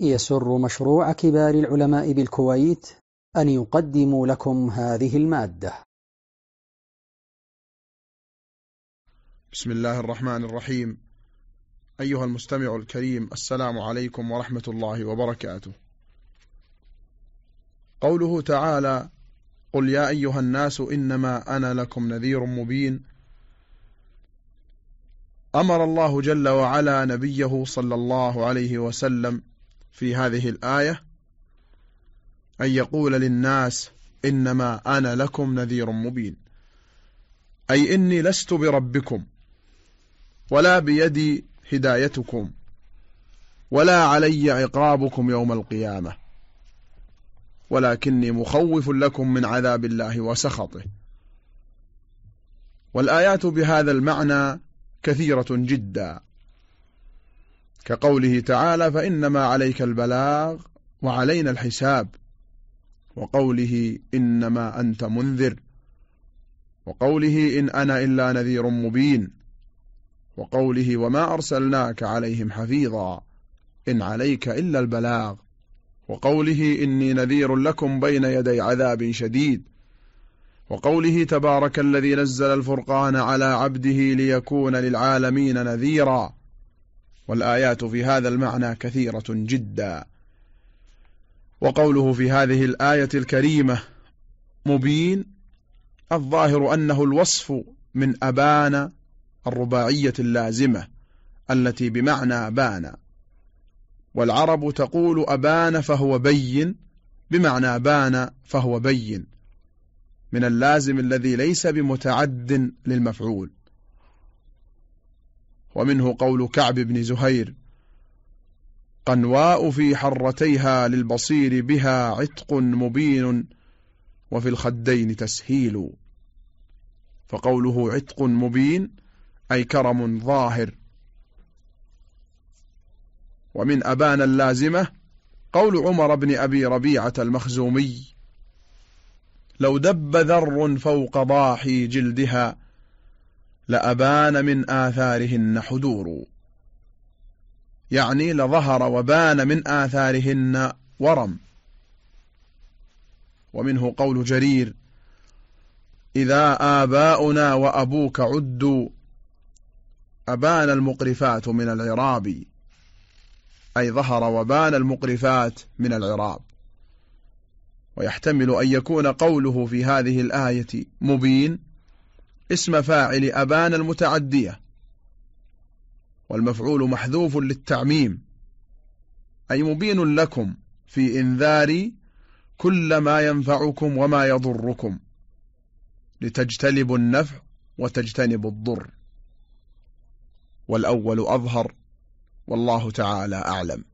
يسر مشروع كبار العلماء بالكويت أن يقدم لكم هذه المادة. بسم الله الرحمن الرحيم. أيها المستمع الكريم السلام عليكم ورحمة الله وبركاته. قوله تعالى قل يا أيها الناس إنما أنا لكم نذير مبين أمر الله جل وعلا نبيه صلى الله عليه وسلم في هذه الآية أن يقول للناس إنما أنا لكم نذير مبين. أي إني لست بربكم ولا بيدي هدايتكم ولا علي عقابكم يوم القيامة ولكني مخوف لكم من عذاب الله وسخطه. والآيات بهذا المعنى كثيرة جدا. كقوله تعالى فإنما عليك البلاغ وعلينا الحساب وقوله إنما أنت منذر وقوله إن أنا إلا نذير مبين وقوله وما أرسلناك عليهم حفيظا إن عليك إلا البلاغ وقوله إني نذير لكم بين يدي عذاب شديد وقوله تبارك الذي نزل الفرقان على عبده ليكون للعالمين نذيرا والآيات في هذا المعنى كثيرة جدا. وقوله في هذه الآية الكريمة مبين الظاهر أنه الوصف من أبان الرباعية اللازمة التي بمعنى بان. والعرب تقول أبان فهو بين بمعنى بان فهو بين من اللازم الذي ليس بمتعد للمفعول. ومنه قول كعب بن زهير قنواء في حرتيها للبصير بها عتق مبين وفي الخدين تسهيل. فقوله عتق مبين أي كرم ظاهر. ومن أبان اللازمة قول عمر بن أبي ربيعة المخزومي لو دب ذر فوق ضاحي جلدها لأبان من آثارهن حدور يعني لظهر وبان من آثارهن ورم. ومنه قول جرير إذا آباؤنا وأبوك عدوا أبان المقرفات من العراب. أي ظهر وبان المقرفات من العراب. ويحتمل أن يكون قوله في هذه الآية مبين اسم فاعل أبان المتعدية والمفعول محذوف للتعميم أي مبين لكم في إنذار كل ما ينفعكم وما يضركم لتجتلبوا النفع وتجتنبوا الضر. والأول أظهر والله تعالى أعلم.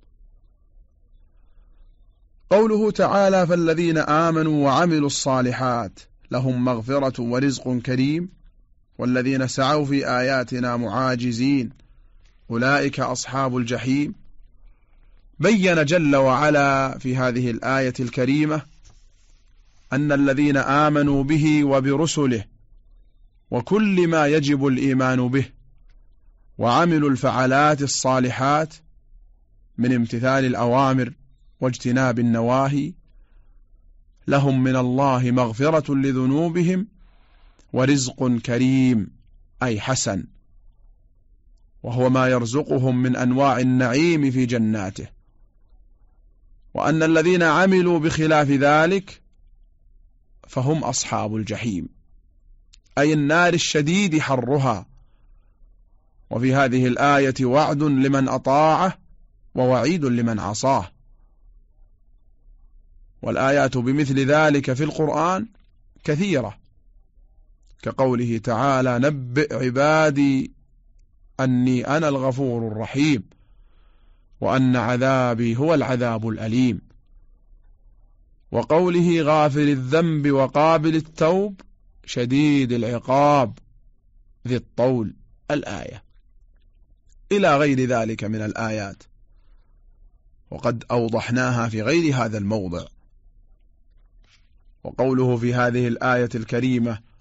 قوله تعالى فالذين آمنوا وعملوا الصالحات لهم مغفرة ورزق كريم والذين سعوا في آياتنا معاجزين. أولئك أصحاب الجحيم. بين جل وعلا في هذه الآية الكريمة أن الذين آمنوا به وبرسله وكل ما يجب الإيمان به وعملوا الفعلات الصالحات من امتثال الأوامر واجتناب النواهي لهم من الله مغفرة لذنوبهم ورزق كريم أي حسن. وهو ما يرزقهم من أنواع النعيم في جناته. وأن الذين عملوا بخلاف ذلك فهم أصحاب الجحيم أي النار الشديد حرها. وفي هذه الآية وعد لمن أطاعه ووعيد لمن عصاه. والآيات بمثل ذلك في القرآن كثيرة. كقوله تعالى نبئ عبادي أني أنا الغفور الرحيم وأن عذابي هو العذاب الأليم. وقوله غافر الذنب وقابل التوب شديد العقاب ذي الطول الآية. إلى غير ذلك من الآيات. وقد أوضحناها في غير هذا الموضع. وقوله في هذه الآية الكريمة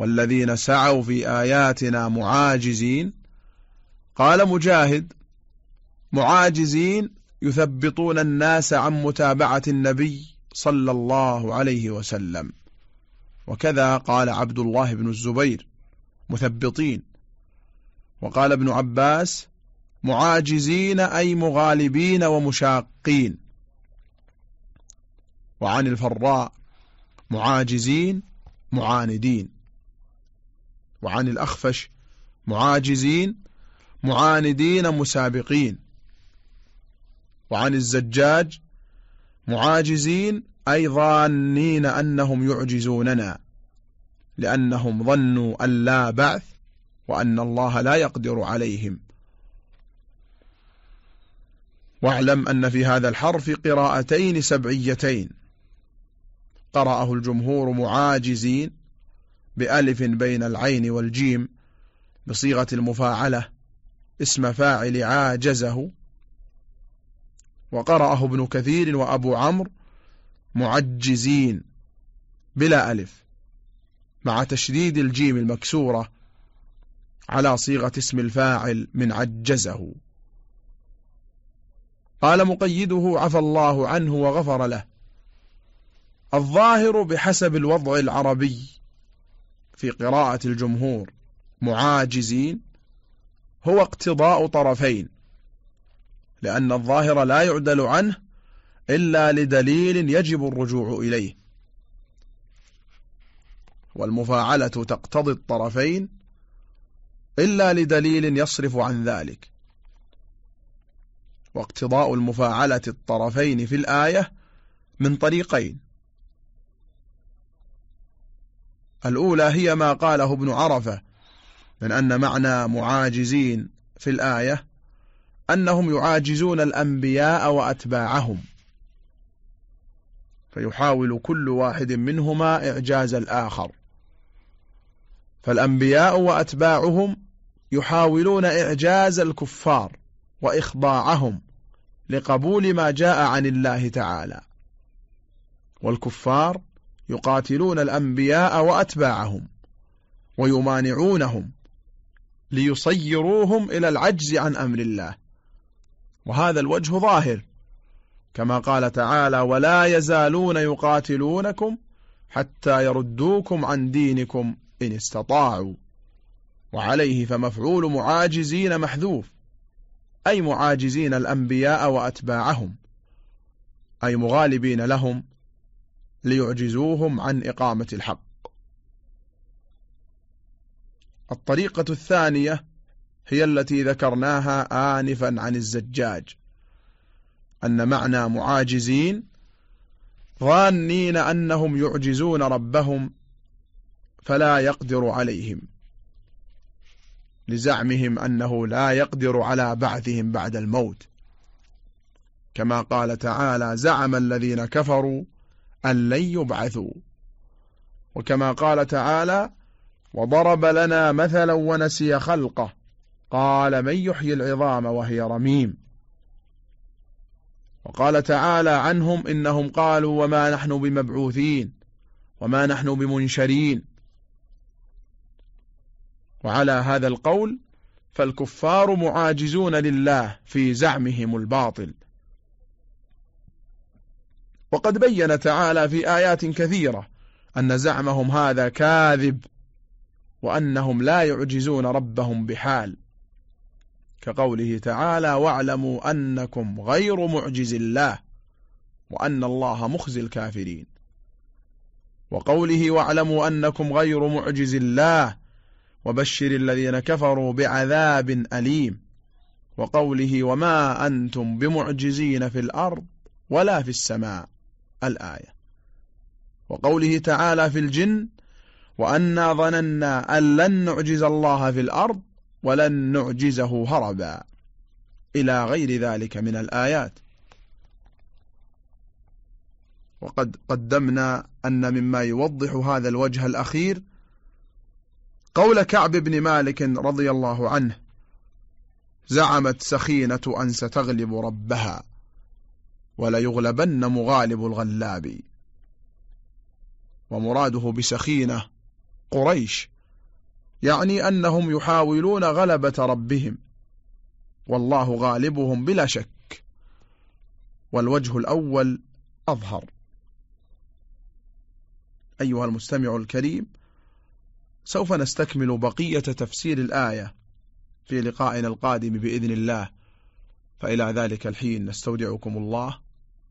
والذين سعوا في آياتنا معاجزين. قال مجاهد معاجزين يثبطون الناس عن متابعة النبي صلى الله عليه وسلم. وكذا قال عبد الله بن الزبير مثبطين. وقال ابن عباس معاجزين أي مغالبين ومشاقين. وعن الفراء معاجزين معاندين. وعن الأخفش معاجزين معاندين مسابقين. وعن الزجاج معاجزين أي ظانين أنهم يعجزوننا لأنهم ظنوا أن لا بعث وأن الله لا يقدر عليهم. واعلم أن في هذا الحرف قراءتين سبعيتين. قرأه الجمهور معاجزين بألف بين العين والجيم بصيغة المفاعلة. اسم فاعل عاجزه. وقرأه ابن كثير وأبو عمرو معجزين بلا ألف مع تشديد الجيم المكسورة على صيغة اسم الفاعل من عجزه. قال مقيده عفى الله عنه وغفر له. الظاهر بحسب الوضع العربي. في قراءة الجمهور معاجزين هو اقتضاء طرفين لأن الظاهر لا يعدل عنه إلا لدليل يجب الرجوع إليه. والمفاعلة تقتضي الطرفين إلا لدليل يصرف عن ذلك. واقتضاء المفاعلة الطرفين في الآية من طريقين. الأولى هي ما قاله ابن عرفة من أن معنى معاجزين في الآية أنهم يعاجزون الأنبياء وأتباعهم. فيحاول كل واحد منهما إعجاز الآخر. فالأنبياء وأتباعهم يحاولون إعجاز الكفار وإخضاعهم لقبول ما جاء عن الله تعالى. والكفار يقاتلون الأنبياء وأتباعهم ويمانعونهم ليصيروهم إلى العجز عن أمر الله. وهذا الوجه ظاهر. كما قال تعالى ولا يزالون يقاتلونكم حتى يردوكم عن دينكم إن استطاعوا. وعليه فمفعول معاجزين محذوف أي معاجزين الأنبياء وأتباعهم أي مغالبين لهم ليعجزوهم عن إقامة الحق. الطريقة الثانية هي التي ذكرناها آنفا عن الزجاج أن معنى معاجزين ظانين أنهم يعجزون ربهم فلا يقدر عليهم لزعمهم أنه لا يقدر على بعثهم بعد الموت. كما قال تعالى زعم الذين كفروا أن لن يبعثوا. وكما قال تعالى وضرب لنا مثلا ونسي خلقه. قال من يحيي العظام وهي رميم. وقال تعالى عنهم إنهم قالوا وما نحن بمبعوثين وما نحن بمنشرين. وعلى هذا القول فالكفار معاجزون لله في زعمهم الباطل. وقد بين تعالى في آيات كثيرة أن زعمهم هذا كاذب وأنهم لا يعجزون ربهم بحال كقوله تعالى واعلموا أنكم غير معجز الله وأن الله مخزي الكافرين وقوله واعلموا أنكم غير معجز الله وبشر الذين كفروا بعذاب أليم وقوله وما أنتم بمعجزين في الأرض ولا في السماء الآية. وقوله تعالى في الجن وأنا ظننا أن لن نعجز الله في الأرض ولن نعجزه هربا. إلى غير ذلك من الآيات. وقد قدمنا أن مما يوضح هذا الوجه الأخير قول كعب بن مالك رضي الله عنه زعمت سخينة أن ستغلب ربها. وليغلبن مغالب الغلاب. ومراده بسخينة قريش يعني أنهم يحاولون غلبة ربهم والله غالبهم بلا شك. والوجه الأول أظهر. أيها المستمع الكريم سوف نستكمل بقية تفسير الآية في لقائنا القادم بإذن الله. فإلى ذلك الحين نستودعكم الله.